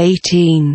eighteen.